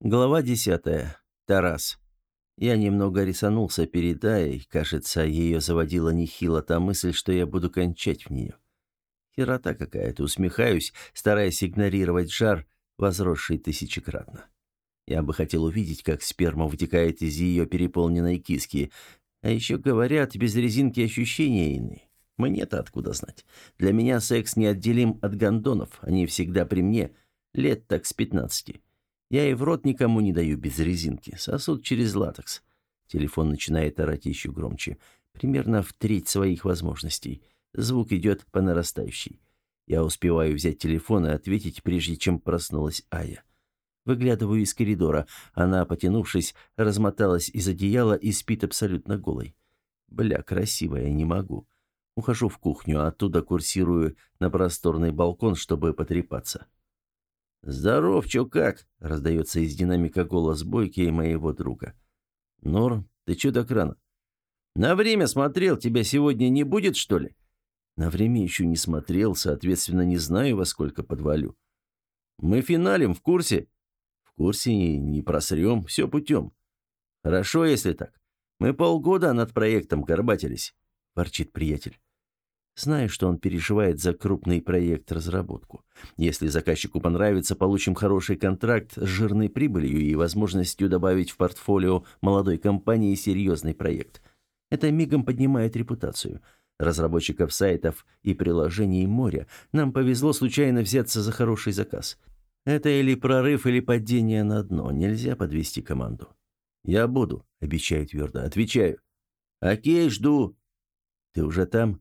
Глава десятая. Тарас. Я немного рисанулся перед Аей, кажется, ее заводила нехило та мысль, что я буду кончать в нее. Херота какая-то, усмехаюсь, стараясь игнорировать жар, возросший тысячекратно. Я бы хотел увидеть, как сперма вытекает из ее переполненной киски. А еще говорят, без резинки ощущения иные. Мне-то откуда знать. Для меня секс неотделим от гондонов, они всегда при мне, лет так с пятнадцати. Я и в рот никому не даю без резинки. Сосуд через латекс. Телефон начинает орать еще громче. Примерно в треть своих возможностей. Звук идет по нарастающей. Я успеваю взять телефон и ответить, прежде чем проснулась Ая. Выглядываю из коридора. Она, потянувшись, размоталась из одеяла и спит абсолютно голой. Бля, красивая, не могу. Ухожу в кухню, а оттуда курсирую на просторный балкон, чтобы потрепаться. «Здоров, чё как?» — раздается из динамика голос Бойки и моего друга. «Норм, ты чё так рано?» «На время смотрел, тебя сегодня не будет, что ли?» «На время еще не смотрел, соответственно, не знаю, во сколько подвалю». «Мы финалим, в курсе?» «В курсе, не просрем, все путем». «Хорошо, если так. Мы полгода над проектом горбатились», — ворчит приятель. Знаю, что он переживает за крупный проект разработку. Если заказчику понравится, получим хороший контракт с жирной прибылью и возможностью добавить в портфолио молодой компании серьезный проект. Это мигом поднимает репутацию. Разработчиков сайтов и приложений моря нам повезло случайно взяться за хороший заказ. Это или прорыв, или падение на дно. Нельзя подвести команду. «Я буду», — обещаю твердо. «Отвечаю». «Окей, жду». «Ты уже там?»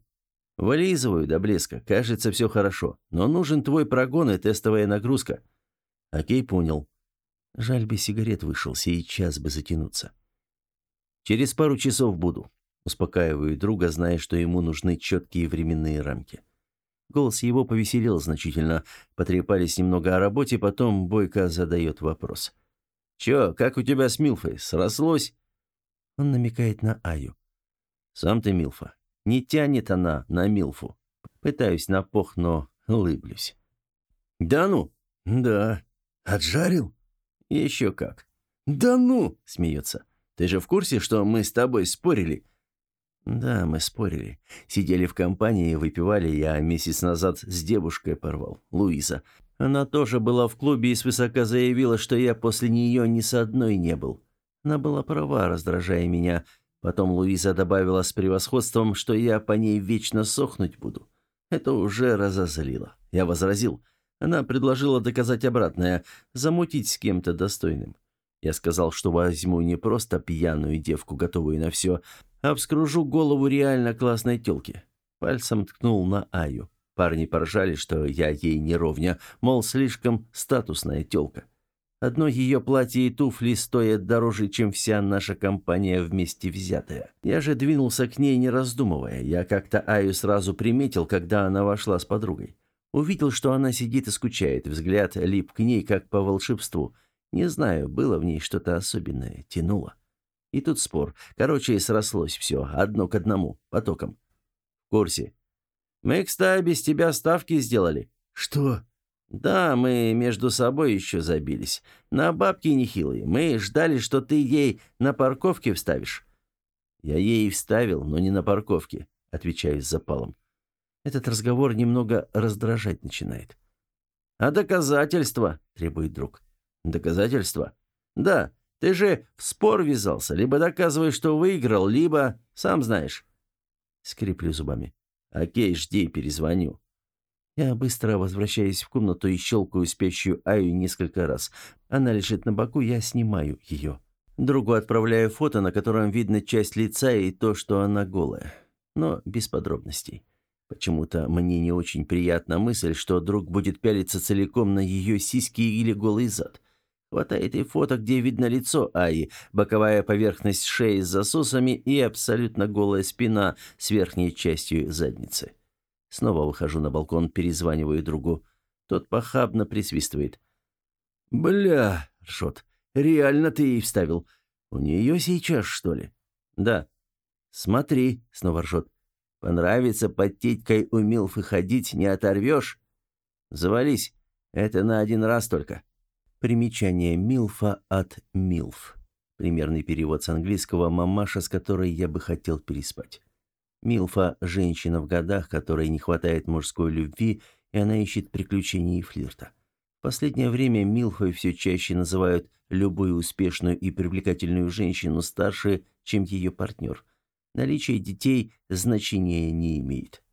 Вылизываю до блеска. Кажется, все хорошо. Но нужен твой прогон и тестовая нагрузка. Окей, понял. Жаль бы сигарет вышел, сейчас бы затянуться. Через пару часов буду. Успокаиваю друга, зная, что ему нужны четкие временные рамки. Голос его повеселел значительно. Потрепались немного о работе, потом Бойко задает вопрос. «Чё, как у тебя с Милфой? Срослось?» Он намекает на Аю. «Сам ты Милфа. Не тянет она на Милфу. Пытаюсь на пох, но улыблюсь. «Да ну?» «Да». «Отжарил?» «Еще как». «Да ну!» — смеется. «Ты же в курсе, что мы с тобой спорили?» «Да, мы спорили. Сидели в компании, выпивали. Я месяц назад с девушкой порвал, Луиза. Она тоже была в клубе и свысока заявила, что я после нее ни с одной не был. Она была права, раздражая меня. Потом Луиза добавила с превосходством, что я по ней вечно сохнуть буду. Это уже разозлило. Я возразил. Она предложила доказать обратное, замутить с кем-то достойным. Я сказал, что возьму не просто пьяную девку, готовую на все, а вскружу голову реально классной тёлки. Пальцем ткнул на Аю. Парни поржали, что я ей не ровня, мол, слишком статусная тёлка. Одно ее платье и туфли стоят дороже, чем вся наша компания вместе взятая. Я же двинулся к ней, не раздумывая. Я как-то Аю сразу приметил, когда она вошла с подругой. Увидел, что она сидит и скучает, взгляд лип к ней, как по волшебству. Не знаю, было в ней что-то особенное, тянуло. И тут спор. Короче, срослось все, одно к одному, потоком. В курсе. «Мы, кстати, без тебя ставки сделали». «Что?» «Да, мы между собой еще забились. На бабки нехилые. Мы ждали, что ты ей на парковке вставишь». «Я ей вставил, но не на парковке», — отвечаю с запалом. Этот разговор немного раздражать начинает. «А доказательства?» — требует друг. «Доказательства?» «Да, ты же в спор ввязался. Либо доказывай, что выиграл, либо... Сам знаешь». Скриплю зубами. «Окей, жди, перезвоню». Я быстро возвращаюсь в комнату и щелкаю спящую Аю несколько раз. Она лежит на боку, я снимаю ее. Другу отправляю фото, на котором видно часть лица и то, что она голая. Но без подробностей. Почему-то мне не очень приятна мысль, что друг будет пялиться целиком на ее сиськи или голый зад. Хватает и фото, где видно лицо Аи, боковая поверхность шеи с засосами и абсолютно голая спина с верхней частью задницы. Снова выхожу на балкон, перезваниваю другу. Тот похабно присвистывает. «Бля!» — ржет. «Реально ты ей вставил. У нее сейчас, что ли?» «Да». «Смотри», — снова ржет. «Понравится под тетькой у Милфы ходить, не оторвешь?» «Завались. Это на один раз только». Примечание Милфа от Милф. Примерный перевод с английского «мамаша, с которой я бы хотел переспать». Милфа – женщина в годах, которой не хватает мужской любви, и она ищет приключений и флирта. В последнее время Милфой все чаще называют любую успешную и привлекательную женщину старше, чем ее партнер. Наличие детей значения не имеет.